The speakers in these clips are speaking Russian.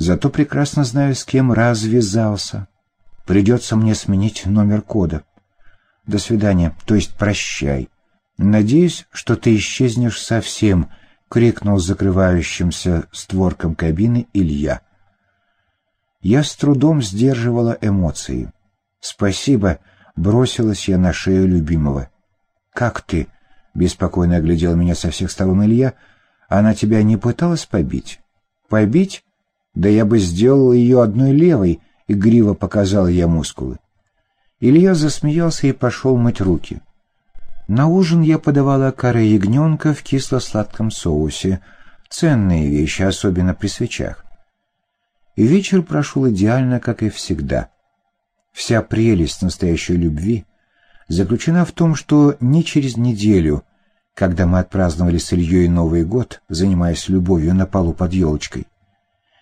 Зато прекрасно знаю, с кем развязался. Придется мне сменить номер кода. До свидания, то есть прощай. Надеюсь, что ты исчезнешь совсем, — крикнул закрывающимся створком кабины Илья. Я с трудом сдерживала эмоции. «Спасибо», — бросилась я на шею любимого. «Как ты?» — беспокойно оглядел меня со всех сторон Илья. «Она тебя не пыталась побить?» «Побить? Да я бы сделал ее одной левой», — игриво показал я мускулы. Илья засмеялся и пошел мыть руки. На ужин я подавала каре ягненка в кисло-сладком соусе. Ценные вещи, особенно при свечах. И вечер прошел идеально, как и всегда. Вся прелесть настоящей любви заключена в том, что не через неделю, когда мы отпраздновали с Ильей Новый год, занимаясь любовью на полу под елочкой,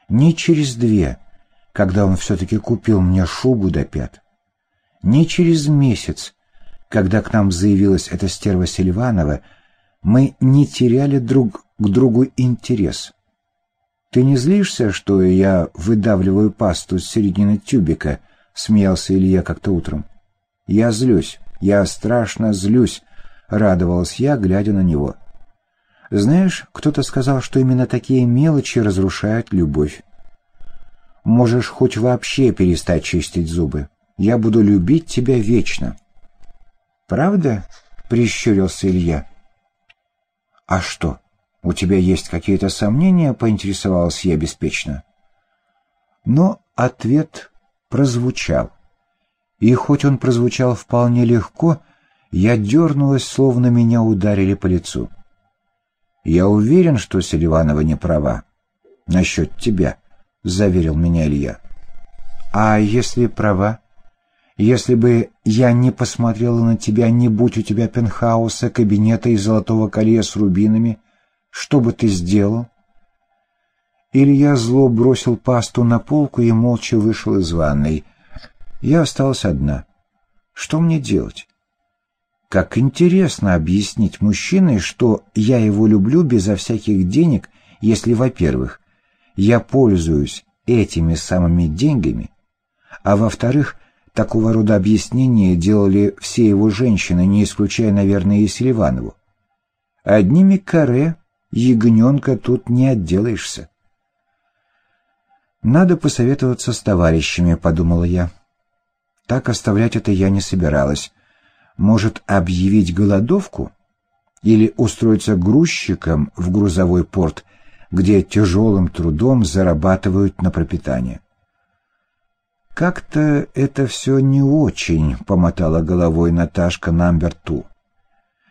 не через две, когда он все-таки купил мне шубу до пят, не через месяц, когда к нам заявилась эта стерва Селиванова, мы не теряли друг к другу интерес. «Ты не злишься, что я выдавливаю пасту с середины тюбика?» — смеялся Илья как-то утром. «Я злюсь, я страшно злюсь», — радовалась я, глядя на него. «Знаешь, кто-то сказал, что именно такие мелочи разрушают любовь. Можешь хоть вообще перестать чистить зубы. Я буду любить тебя вечно». «Правда?» — прищурился Илья. «А что, у тебя есть какие-то сомнения?» — поинтересовалась я беспечно. Но ответ прозвучал. И хоть он прозвучал вполне легко, я дернулась, словно меня ударили по лицу. «Я уверен, что Селиванова не права. Насчет тебя», — заверил меня Илья. «А если права?» Если бы я не посмотрела на тебя, не будь у тебя пентхауса, кабинета и золотого колья с рубинами, что бы ты сделал? Или я зло бросил пасту на полку и молча вышел из ванной. Я осталась одна. Что мне делать? Как интересно объяснить мужчине, что я его люблю безо всяких денег, если, во-первых, я пользуюсь этими самыми деньгами, а во-вторых, Такого рода объяснения делали все его женщины, не исключая, наверное, и Селиванову. Одними каре ягненка тут не отделаешься. «Надо посоветоваться с товарищами», — подумала я. Так оставлять это я не собиралась. Может, объявить голодовку? Или устроиться грузчиком в грузовой порт, где тяжелым трудом зарабатывают на пропитание? «Как-то это все не очень», — помотала головой Наташка Намбер-Ту.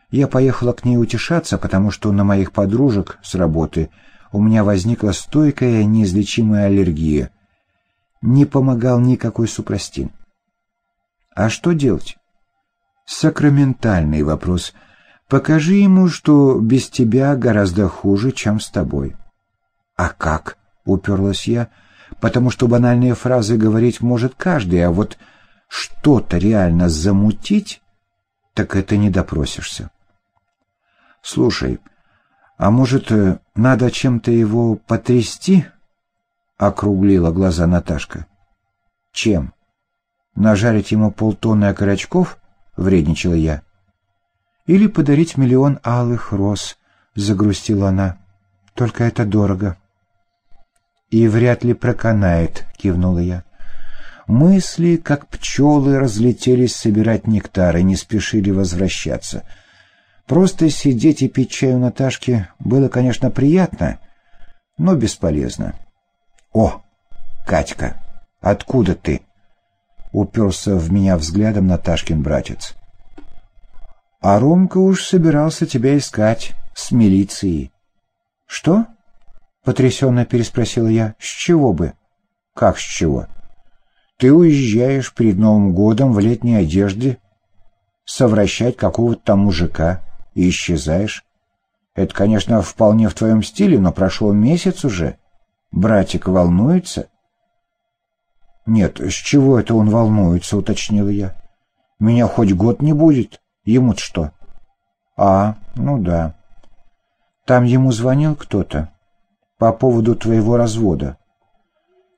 Я поехала к ней утешаться, потому что на моих подружек с работы у меня возникла стойкая неизлечимая аллергия. Не помогал никакой супрастин. А что делать? Сакраментальный вопрос. Покажи ему, что без тебя гораздо хуже, чем с тобой. А как? — уперлась я — потому что банальные фразы говорить может каждый, а вот что-то реально замутить, так это не допросишься. Слушай, а может, э, надо чем-то его потрясти? Округлила глаза Наташка. Чем? Нажарить ему полтонны окорочков? Вредничала я. Или подарить миллион алых роз, загрустила она. Только это дорого. «И вряд ли проканает», — кивнула я. Мысли, как пчелы, разлетелись собирать нектар и не спешили возвращаться. Просто сидеть и пить чай у Наташки было, конечно, приятно, но бесполезно. «О, Катька, откуда ты?» — уперся в меня взглядом Наташкин братец. «А Ромка уж собирался тебя искать с милицией». «Что?» Потрясенно переспросила я. «С чего бы?» «Как с чего?» «Ты уезжаешь перед Новым годом в летней одежде, совращать какого-то там мужика и исчезаешь. Это, конечно, вполне в твоем стиле, но прошел месяц уже. Братик волнуется?» «Нет, с чего это он волнуется?» — уточнила я. «Меня хоть год не будет. Ему-то что?» «А, ну да. Там ему звонил кто-то по поводу твоего развода.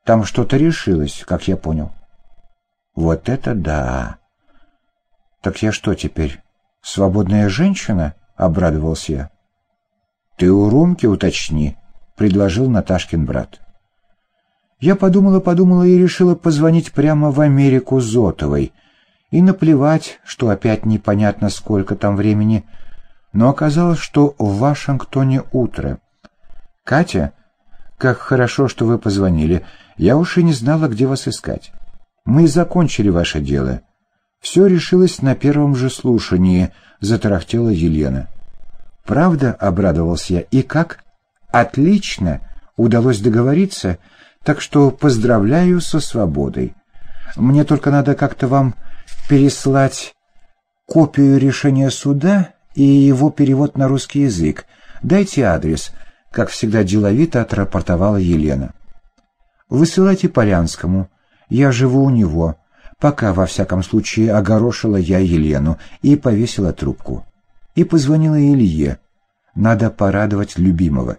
Там что-то решилось, как я понял. Вот это да! Так я что теперь, свободная женщина? Обрадовался я. Ты у Ромки уточни, предложил Наташкин брат. Я подумала-подумала и решила позвонить прямо в Америку Зотовой. И наплевать, что опять непонятно сколько там времени. Но оказалось, что в Вашингтоне утро. «Катя, как хорошо, что вы позвонили. Я уж и не знала, где вас искать. Мы закончили ваше дело. Все решилось на первом же слушании», — затарахтела Елена. «Правда?» — обрадовался я. «И как?» «Отлично! Удалось договориться?» Так что поздравляю со свободой. Мне только надо как-то вам переслать копию решения суда и его перевод на русский язык. Дайте адрес, как всегда деловито отрапортовала Елена. Высылайте Полянскому. Я живу у него. Пока, во всяком случае, огорошила я Елену и повесила трубку. И позвонила Илье. Надо порадовать любимого.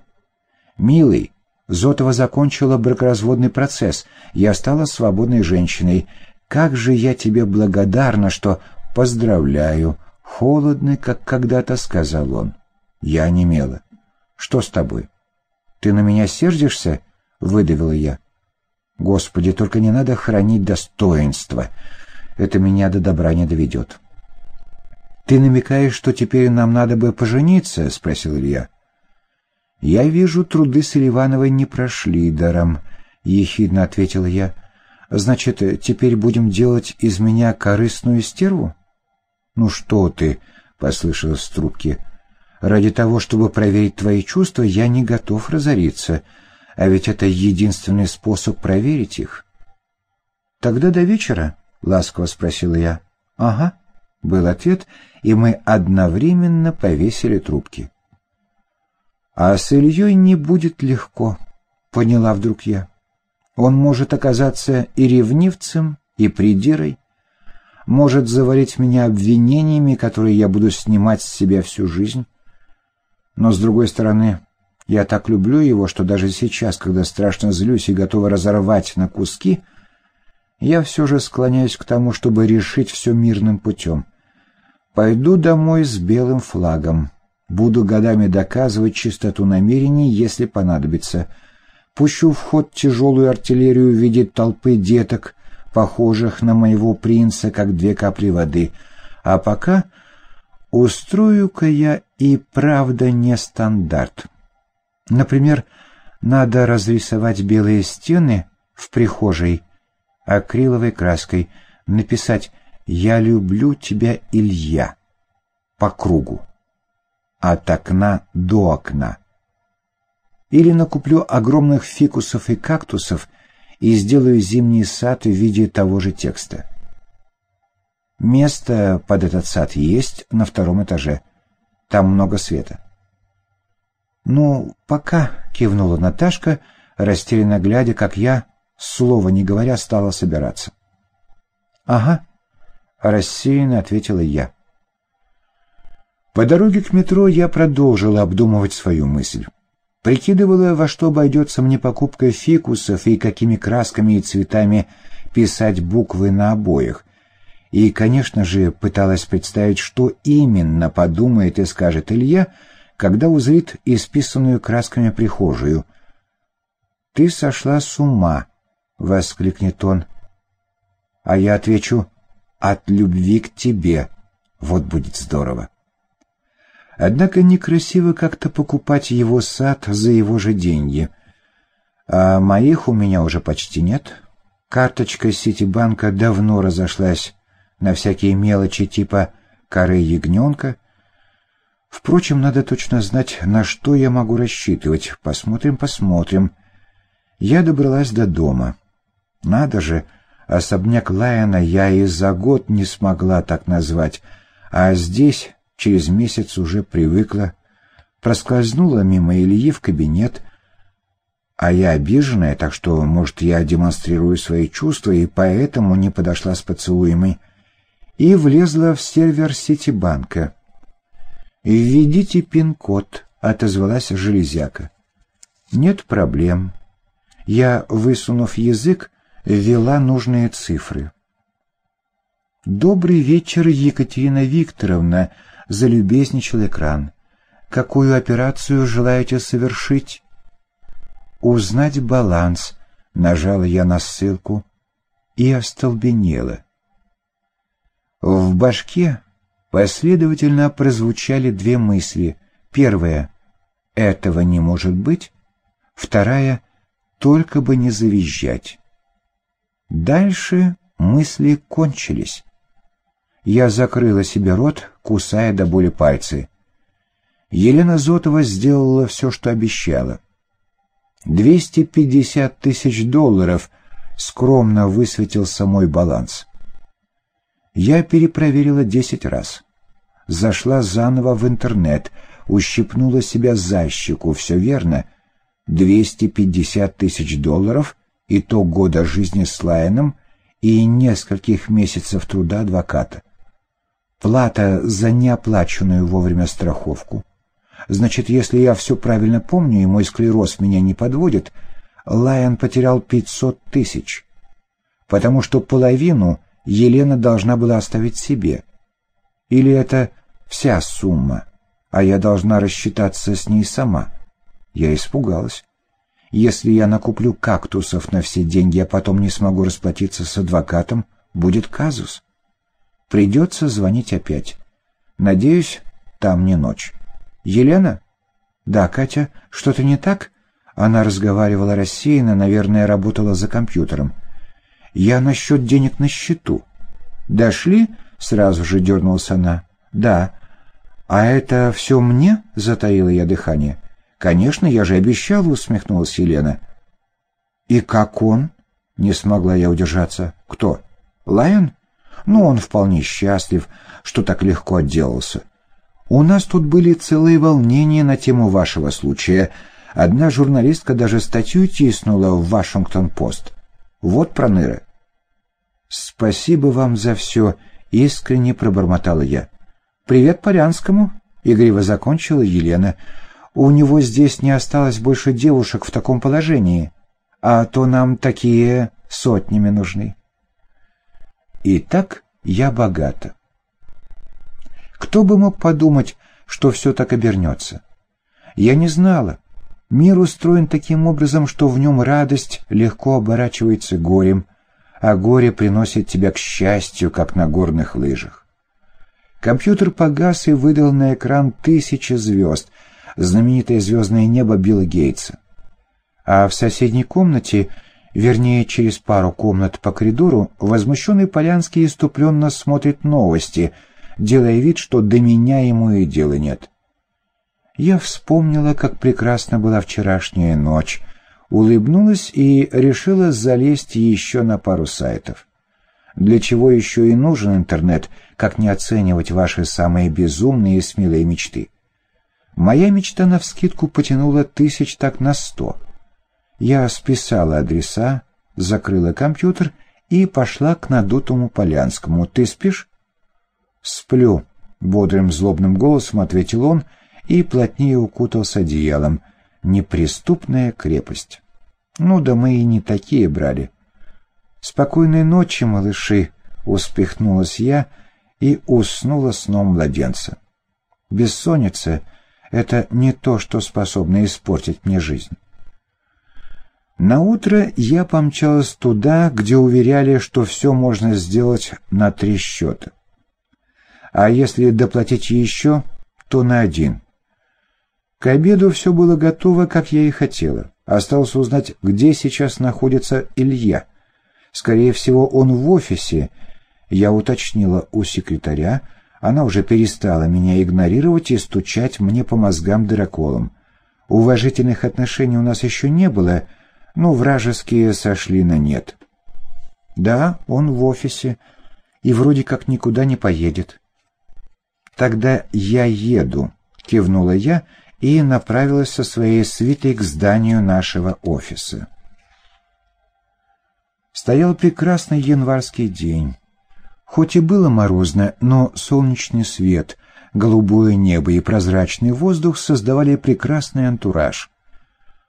«Милый, Зотова закончила бракоразводный процесс. Я стала свободной женщиной. Как же я тебе благодарна, что... Поздравляю. Холодный, как когда-то, сказал он. Я онемела. Что с тобой? Ты на меня сердишься? Выдавила я. Господи, только не надо хранить достоинство. Это меня до добра не доведет. «Ты намекаешь, что теперь нам надо бы пожениться?» — спросил Илья. «Я вижу, труды Селивановой не прошли даром», — ехидно ответил я. «Значит, теперь будем делать из меня корыстную стерву?» «Ну что ты», — послышалось в трубке, — «ради того, чтобы проверить твои чувства, я не готов разориться, а ведь это единственный способ проверить их». «Тогда до вечера?» — ласково спросила я. «Ага», — был ответ, и мы одновременно повесили трубки. А с Ильей не будет легко, поняла вдруг я. Он может оказаться и ревнивцем, и придирой, может завалить меня обвинениями, которые я буду снимать с себя всю жизнь. Но, с другой стороны, я так люблю его, что даже сейчас, когда страшно злюсь и готова разорвать на куски, я все же склоняюсь к тому, чтобы решить все мирным путем. Пойду домой с белым флагом. Буду годами доказывать чистоту намерений, если понадобится. Пущу в ход тяжелую артиллерию в виде толпы деток, похожих на моего принца, как две капли воды. А пока устрою-ка я и правда не стандарт. Например, надо разрисовать белые стены в прихожей акриловой краской, написать «Я люблю тебя, Илья» по кругу от окна до окна. Или накуплю огромных фикусов и кактусов и сделаю зимний сад в виде того же текста. Место под этот сад есть на втором этаже. Там много света. «Ну, пока», — кивнула Наташка, растерянно глядя, как я, слова не говоря, стала собираться. «Ага», — рассеянно ответила я. По дороге к метро я продолжила обдумывать свою мысль. Прикидывала, во что обойдется мне покупка фикусов и какими красками и цветами писать буквы на обоях. И, конечно же, пыталась представить, что именно подумает и скажет Илья, когда узрит исписанную красками прихожую. «Ты сошла с ума!» — воскликнет он. А я отвечу «От любви к тебе». Вот будет здорово. Однако некрасиво как-то покупать его сад за его же деньги. А моих у меня уже почти нет. Карточка Ситибанка давно разошлась на всякие мелочи типа коры ягненка. Впрочем, надо точно знать, на что я могу рассчитывать. Посмотрим, посмотрим. Я добралась до дома. Надо же, особняк Лайона я и за год не смогла так назвать, а здесь через месяц уже привыкла, проскользнула мимо Ильи в кабинет, а я обиженная, так что, может, я демонстрирую свои чувства, и поэтому не подошла с поцелуями, и влезла в сервер Ситибанка. «Введите пин-код», — отозвалась железяка. «Нет проблем. Я, высунув язык, ввела нужные цифры. «Добрый вечер, Екатерина Викторовна!» — залюбезничал экран. «Какую операцию желаете совершить?» «Узнать баланс», — нажала я на ссылку и остолбенела. В башке последовательно прозвучали две мысли. Первая — «этого не может быть», вторая — «только бы не завизжать». Дальше мысли кончились. Я закрыла себе рот, кусая до боли пальцы. Елена Зотова сделала все, что обещала. Двести пятьдесят тысяч долларов скромно высветился мой баланс. Я перепроверила десять раз. Зашла заново в интернет, ущипнула себя за щеку, все верно. Двести пятьдесят тысяч долларов, и то года жизни с Лайеном и нескольких месяцев труда адвоката. Плата за неоплаченную вовремя страховку. Значит, если я все правильно помню, и мой склероз меня не подводит, Лайон потерял пятьсот тысяч. Потому что половину Елена должна была оставить себе. Или это вся сумма, а я должна рассчитаться с ней сама. Я испугалась. Если я накуплю кактусов на все деньги, а потом не смогу расплатиться с адвокатом, будет казус. Придется звонить опять. Надеюсь, там не ночь. Елена? Да, Катя, что-то не так? Она разговаривала рассеянно, наверное, работала за компьютером. Я насчет денег на счету. Дошли? Сразу же дернулась она. Да. А это все мне? Затаила я дыхание. Конечно, я же обещала, усмехнулась Елена. И как он? Не смогла я удержаться. Кто? Лайон? Ну, он вполне счастлив, что так легко отделался. У нас тут были целые волнения на тему вашего случая. Одна журналистка даже статью тиснула в «Вашингтон-Пост». Вот проныра. «Спасибо вам за все», — искренне пробормотала я. «Привет Полянскому», — игриво закончила Елена. «У него здесь не осталось больше девушек в таком положении, а то нам такие сотнями нужны». И так я богата. Кто бы мог подумать, что все так обернется? Я не знала. Мир устроен таким образом, что в нем радость легко оборачивается горем, а горе приносит тебя к счастью, как на горных лыжах. Компьютер погас и выдал на экран тысячи звезд, знаменитое звездное небо Билла Гейтса. А в соседней комнате вернее, через пару комнат по коридору, возмущенный Полянский иступленно смотрит новости, делая вид, что до меня ему и дела нет. Я вспомнила, как прекрасна была вчерашняя ночь, улыбнулась и решила залезть еще на пару сайтов. Для чего еще и нужен интернет, как не оценивать ваши самые безумные и смелые мечты? Моя мечта навскидку потянула тысяч так на сто — я списала адреса, закрыла компьютер и пошла к надутому Полянскому. «Ты спишь?» «Сплю», — бодрым злобным голосом ответил он и плотнее укутался одеялом. «Неприступная крепость». «Ну да мы и не такие брали». «Спокойной ночи, малыши», — успехнулась я и уснула сном младенца. «Бессонница — это не то, что способно испортить мне жизнь». На утро я помчалась туда, где уверяли, что все можно сделать на три счета. А если доплатить еще, то на один. К обеду все было готово, как я и хотела. Осталось узнать, где сейчас находится Илья. Скорее всего, он в офисе. Я уточнила у секретаря. Она уже перестала меня игнорировать и стучать мне по мозгам дыроколом. Уважительных отношений у нас еще не было — но вражеские сошли на нет. Да, он в офисе и вроде как никуда не поедет. Тогда я еду, кивнула я и направилась со своей свитой к зданию нашего офиса. Стоял прекрасный январский день. Хоть и было морозно, но солнечный свет, голубое небо и прозрачный воздух создавали прекрасный антураж.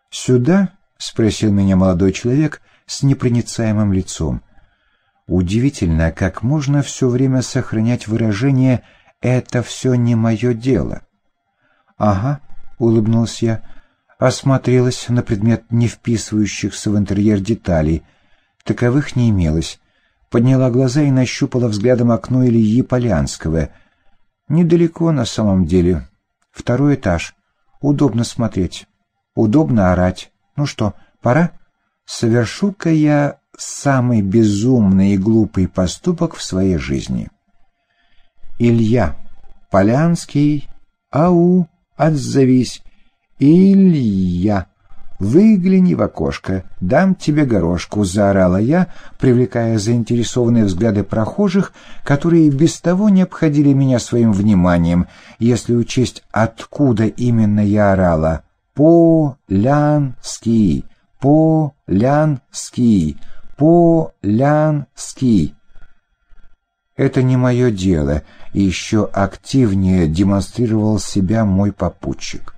Сюда, спросил меня молодой человек с непроницаемым лицом. Удивительно, как можно все время сохранять выражение «это все не мое дело». «Ага», — улыбнулся я, осмотрелась на предмет не вписывающихся в интерьер деталей. Таковых не имелось. Подняла глаза и нащупала взглядом окно Ильи Полянского. Недалеко на самом деле. Второй этаж. Удобно смотреть. Удобно орать. Ну что, пора? Совершу-ка я самый безумный и глупый поступок в своей жизни. Илья Полянский, ау, отзовись. Илья, выгляни в окошко, дам тебе горошку, заорала я, привлекая заинтересованные взгляды прохожих, которые без того не обходили меня своим вниманием, если учесть, откуда именно я орала. Полянский, Полянский, Полянский. Это не мое дело, и еще активнее демонстрировал себя мой попутчик.